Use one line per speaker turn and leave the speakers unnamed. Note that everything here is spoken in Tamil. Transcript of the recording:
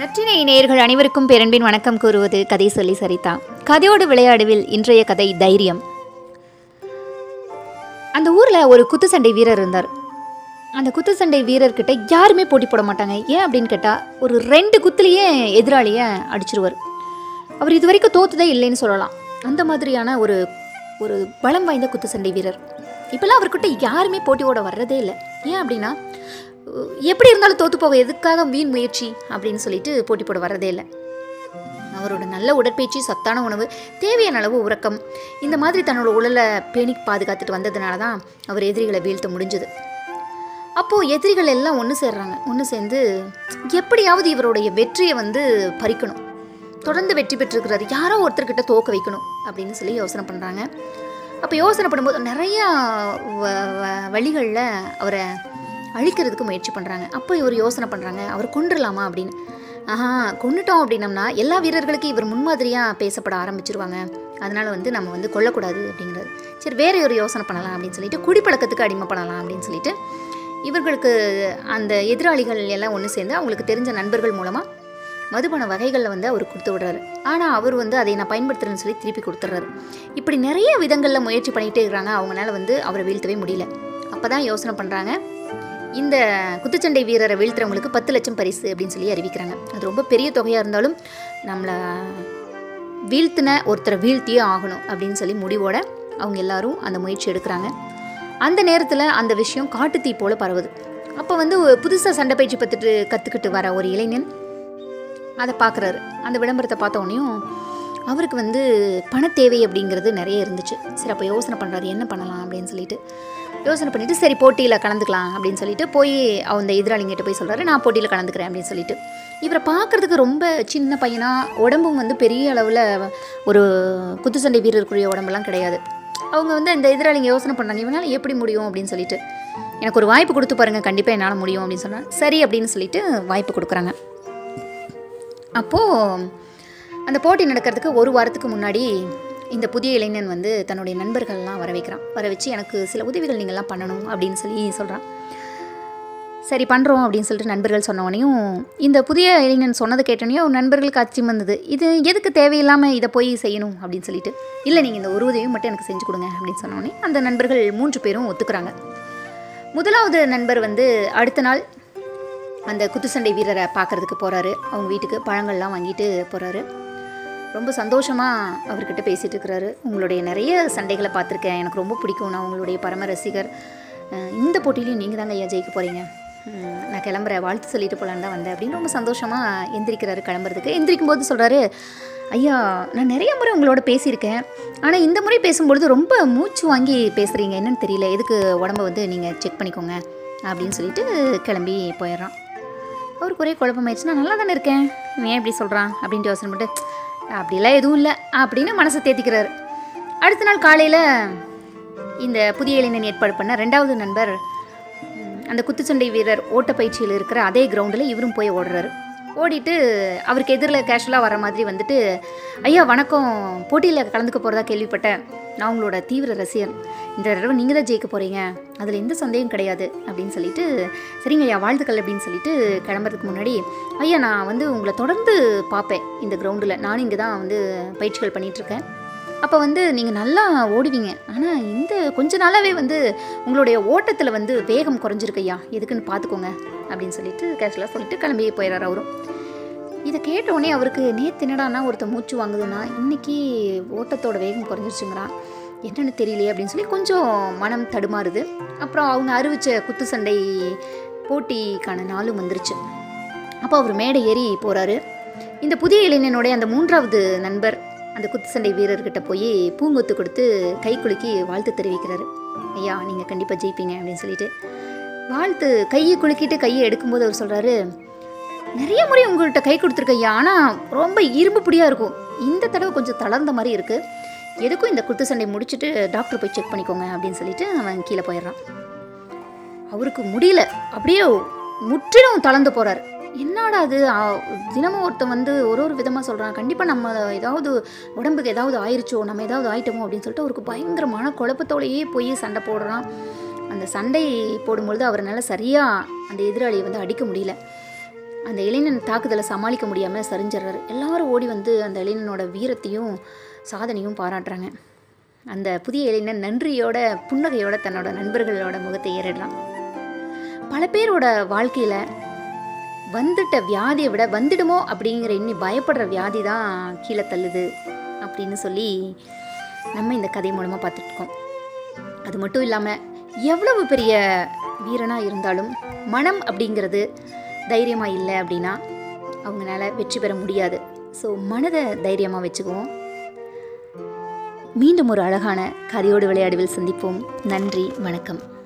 நற்றினை நேயர்கள் அனைவருக்கும் பேரன்பின் வணக்கம் கூறுவது கதை சொல்லி சரிதா. கதையோடு விளையாடுவில் இன்றைய கதை தைரியம். அந்த ஊரில் ஒரு குத்துச்சண்டை வீரர் இருந்தார். அந்த குத்துச்சண்டை வீரர்கிட்ட யாருமே போட்டி போட மாட்டாங்க. ஏன் அப்படின்னு கேட்டால் ஒரு ரெண்டு குத்துலேயே எதிராளியை அடிச்சிருவார். அவர் இது வரைக்கும் தோத்ததே இல்லைன்னு சொல்லலாம். அந்த மாதிரியான ஒரு ஒரு பலம் வாய்ந்த குத்துச்சண்டை வீரர். இப்போல்லாம் அவர்கிட்ட யாருமே போட்டியோட வர்றதே இல்லை. ஏன் அப்படின்னா எப்படி இருந்தாலும் தோத்து போக எதுக்காக வீண் முயற்சி அப்படின்னு சொல்லிட்டு போட்டி போட வர்றதே இல்லை. அவரோட நல்ல உடற்பயிற்சி சத்தான உணவு தேவையான அளவு உறக்கம் இந்த மாதிரி தன்னோட உடலை பேணி பாதுகாத்துட்டு வந்ததுனால தான் அவர் எதிரிகளை வீழ்த்த முடிஞ்சது. அப்போது எதிரிகள் எல்லாம் ஒன்று சேர்றாங்க. ஒன்று சேர்ந்து எப்படியாவது இவருடைய வெற்றியை வந்து பறிக்கணும். தொடர்ந்து வெற்றி பெற்றிருக்கிறாரு யாரோ ஒருத்தர்கிட்ட தோக்க வைக்கணும் அப்படின்னு சொல்லி யோசனை பண்ணுறாங்க அப்போ யோசனை பண்ணும்போது நிறையா வழிகளில் அவரை அழிக்கிறதுக்கு முயற்சி பண்ணுறாங்க அப்போ இவர் யோசனை பண்ணுறாங்க அவர் கொண்டுடலாமா அப்படின்னு. ஆஹா கொண்டுட்டோம் அப்படின்னம்னா எல்லா வீரர்களுக்கும் இவர் முன்மாதிரியாக பேசப்பட ஆரம்பிச்சிருவாங்க. அதனால் வந்து நம்ம வந்து கொல்லக்கூடாது அப்படிங்கிறது. சரி வேற ஒரு யோசனை பண்ணலாம் அப்படின்னு சொல்லிட்டு குடிப்பழக்கத்துக்கு அடிமை பண்ணலாம் அப்படின்னு சொல்லிட்டு இவர்களுக்கு அந்த எதிராளிகள் எல்லாம் ஒன்று சேர்ந்து அவங்களுக்கு தெரிஞ்ச நண்பர்கள் மூலமாக மதுபான வகைகளில் வந்து அவர் கொடுத்து விடுறாரு. ஆனால் அவர் வந்து அதை நான் பயன்படுத்துறேன்னு சொல்லி திருப்பி கொடுத்துட்றாரு. இப்படி நிறைய விதங்களில் முயற்சி பண்ணிகிட்டே இருக்கிறாங்க. அவங்களால வந்து அவரை வீழ்த்தவே முடியல. அப்போ தான் யோசனை பண்ணுறாங்க இந்த குத்துச்சண்டை வீரரை வீழ்த்துறவங்களுக்கு பத்து லட்சம் பரிசு அப்படின்னு சொல்லி அறிவிக்கிறாங்க. அது ரொம்ப பெரிய தொகையாக இருந்தாலும் நம்மளை வீழ்த்தின ஒருத்தரை வீழ்த்தியே ஆகணும் அப்படின்னு சொல்லி முடிவோட அவங்க எல்லாரும் அந்த முயற்சி எடுக்கிறாங்க. அந்த நேரத்தில் அந்த விஷயம் காட்டுத்தீ போல பரவுது. அப்போ வந்து புதுசாக சண்டை பயிற்சி பத்துட்டு கற்றுக்கிட்டு வர ஒரு இளைஞன் அதை பார்க்குறாரு அந்த விளம்பரத்தை பார்த்தோடனையும் அவருக்கு வந்து பண தேவை அப்படிங்கிறது நிறைய இருந்துச்சு. சரி அப்போ யோசனை பண்ணுறாரு என்ன பண்ணலாம் அப்படின்னு சொல்லிட்டு. யோசனை பண்ணிட்டு சரி போட்டியில் கலந்துக்கலாம் அப்படின்னு சொல்லிட்டு போய் அந்த எதிராளிங்கிட்ட போய் சொல்கிறாரு நான் போட்டியில் கலந்துக்கிறேன் அப்படின்னு சொல்லிட்டு. இவரை பார்க்குறதுக்கு ரொம்ப சின்ன பையனாக உடம்பும் வந்து பெரிய அளவில் ஒரு குத்துச்சண்டை வீரருக்குரிய உடம்பெல்லாம் கிடையாது. அவங்க வந்து இந்த எதிராளிங்க யோசனை பண்ணாங்க இவனால் எப்படி முடியும்? அப்படின்னு சொல்லிட்டு. எனக்கு ஒரு வாய்ப்பு கொடுத்து பாருங்கள் கண்டிப்பாக என்னால் முடியும் அப்படின்னு சொன்னால் சரி அப்படின்னு சொல்லிட்டு வாய்ப்பு கொடுக்குறாங்க. அப்போது அந்த போட்டி நடக்கிறதுக்கு ஒரு வாரத்துக்கு முன்னாடி இந்த புதிய இளைஞன் வந்து தன்னுடைய நண்பர்கள்லாம் வர வைக்கிறான் வர வச்சு எனக்கு சில உதவிகள் நீங்கள்லாம் பண்ணணும் அப்படின்னு சொல்லி சொல்கிறான் சரி பண்ணுறோம் அப்படின்னு சொல்லிட்டு நண்பர்கள் சொன்னவனையும் இந்த புதிய இளைஞன் சொன்னதை கேட்டோனையும் நண்பர்களுக்கு அச்சம் வந்தது. இது எதுக்கு தேவையில்லாமல் இதை போய் செய்யணும் அப்படின்னு சொல்லிட்டு இல்லை நீங்கள் இந்த ஒரு உதவியும் மட்டும் எனக்கு செஞ்சு கொடுங்க அப்படின்னு சொன்னோடனே அந்த நண்பர்கள் மூன்று பேரும் ஒத்துக்கிறாங்க. முதலாவது நண்பர் வந்து அடுத்த நாள் அந்த குத்துச்சண்டை வீரரை பார்க்கறதுக்கு போகிறாரு அவங்க வீட்டுக்கு பழங்கள்லாம் வாங்கிட்டு போகிறாரு ரொம்ப சந்தோஷமாக அவர்கிட்ட பேசிகிட்டு இருக்கிறாரு. உங்களுடைய நிறைய சண்டைகளை பார்த்துருக்கேன். எனக்கு ரொம்ப பிடிக்கும். நான் உங்களுடைய பரம ரசிகர். இந்த போட்டியிலையும் நீங்கள் தாங்க ஐயா ஜெயிக்க போகிறீங்க நான் கிளம்புறேன். வாழ்த்து சொல்லிட்டு போகலான்னு தான் வந்தேன் அப்படின்னு ரொம்ப சந்தோஷமாக எந்திரிக்கிறாரு கிளம்புறதுக்கு. எந்திரிக்கும் போது சொல்கிறாரு ஐயா நான் நிறைய முறை உங்களோட பேசியிருக்கேன். ஆனால் இந்த முறை பேசும்பொழுது ரொம்ப மூச்சு வாங்கி பேசுகிறீங்க என்னன்னு தெரியல. எதுக்கு உடம்ப வந்து நீங்கள் செக் பண்ணிக்கோங்க. அப்படின்னு சொல்லிட்டு கிளம்பி போயிடுறான். அவருக்கு ஒரே குழப்பமாயிடுச்சு நான் நல்லா தானே இருக்கேன் ஏன் இப்படி சொல்கிறான் அப்படின்ட்டு யோசனை பண்ணிட்டு அப்படிலாம் எதுவும் இல்லை அப்படின்னு மனசை தேத்திக்கிறாரு. அடுத்த நாள் காலையில் இந்த புதிய இளைஞன் ஏற்பாடு பண்ண ரெண்டாவது நண்பர் அந்த குத்துச்சண்டை வீரர் ஓட்டப்பயிற்சியில் இருக்கிற அதே கிரவுண்டில் இவரும் போய் ஓடுறாரு. ஓடிட்டு அவருக்கு எதிரில் கேஷுவலாக வர மாதிரி வந்துட்டு ஐயா வணக்கம். போட்டியில் கலந்துக்க போகிறதா கேள்விப்பட்டேன். நான் உங்களோட தீவிர ரசிகர் இந்த தடவை நீங்கள் தான் ஜெயிக்க போகிறீங்க அதில் எந்த சந்தேகம் கிடையாது அப்படின்னு சொல்லிட்டு சரிங்க ஐயா வாழ்த்துக்கள் அப்படின்னு சொல்லிட்டு கிளம்புறதுக்கு முன்னாடி ஐயா நான் வந்து உங்களை தொடர்ந்து பார்ப்பேன் இந்த கிரவுண்டில் நானும் இங்கே தான் வந்து பயிற்சிகள் பண்ணிகிட்ருக்கேன் அப்போ வந்து நீங்கள் நல்லா ஓடுவீங்க. ஆனால் இந்த கொஞ்ச நாளாகவே வந்து உங்களுடைய ஓட்டத்தில் வந்து வேகம் குறைஞ்சிருக்கு ஐயா. எதுக்குன்னு பார்த்துக்கோங்க அப்படின்னு சொல்லிட்டு கேஷுவலாக சொல்லிட்டு கிளம்பி போயிடுறாரு அவரும். இதை கேட்ட அவருக்கு நேற்று என்னடானா ஒருத்தர் மூச்சு வாங்குதுன்னா இன்னைக்கு ஓட்டத்தோட வேகம் குறைஞ்சிருச்சுங்கிறான். என்னென்னு தெரியலையே அப்படின்னு சொல்லி கொஞ்சம் மனம் தடுமாறுது. அப்புறம் அவங்க அறிவித்த குத்து சண்டை போட்டிக்கான நாளும் வந்துருச்சு. அப்போ அவர் மேடை ஏறி போகிறாரு இந்த புதிய இளைஞனுடைய அந்த மூன்றாவது நண்பர் அந்த குத்து சண்டை வீரர்கிட்ட போய் பூங்கொத்து கொடுத்து கை குலுக்கி வாழ்த்து தெரிவிக்கிறாரு. ஐயா நீங்கள் கண்டிப்பாக ஜெயிப்பீங்க அப்படின்னு சொல்லிட்டு. வாழ்த்து கையை குலுக்கிட்டு கையை எடுக்கும்போது அவர் சொல்கிறாரு நிறைய முறை உங்கள்கிட்ட கை கொடுத்துருக்கையா ஆனால் ரொம்ப இரும்பு பிடியாக இருக்கும். இந்த தடவை கொஞ்சம் தளர்ந்த மாதிரி இருக்குது எதுக்கும் இந்த குத்து சண்டை முடிச்சுட்டு டாக்டர் போய் செக் பண்ணிக்கோங்க அப்படின்னு சொல்லிட்டு அவன் கீழே போயிடுறான். அவருக்கு முடியல. அப்படியே முற்றிலும் தளர்ந்து போகிறார் என்னடா அது தினமும் ஒருத்தன் வந்து ஒரு ஒரு விதமாக சொல்கிறான் கண்டிப்பாக நம்ம ஏதாவது உடம்புக்கு ஏதாவது ஆயிடுச்சோ நம்ம ஏதாவது ஆயிட்டோமோ அப்படின்னு சொல்லிட்டு அவருக்கு பயங்கரமான குழப்பத்தோடையே போய் சண்டை போடுறான். அந்த சண்டை போடும்பொழுது அவரால் சரியாக அந்த எதிராளியை வந்து அடிக்க முடியல. அந்த இளைஞன் தாக்குதலை சமாளிக்க முடியாமல் சரிஞ்சிடுறாரு. எல்லாரும் ஓடி வந்து அந்த இளைஞனோட வீரத்தையும் சாதனையும் பாராட்டுறாங்க. அந்த புதிய இளைஞன் நன்றியோட புன்னகையோட தன்னோட நண்பர்களோட முகத்தை ஏறிடுறான் பல பேரோட வாழ்க்கையில் வந்துட்ட வியாதியை விட வந்துடுமோ அப்படிங்கிற இன்னி பயப்படுற வியாதி தான் கீழே தள்ளுது அப்படின்னு சொல்லி நம்ம இந்த கதை மூலமாக பார்த்துட்ருக்கோம் அது மட்டும் இல்லாமல் எவ்வளவு பெரிய வீரனாக இருந்தாலும் மனம் அப்படிங்கிறது தைரியமாக இல்லை அப்படின்னா அவங்களால வெற்றி பெற முடியாது. ஸோ மனதை தைரியமாக வச்சுக்குவோம். மீண்டும் ஒரு அழகான கதையோடு விளையாடுவில் சந்திப்போம். நன்றி வணக்கம்.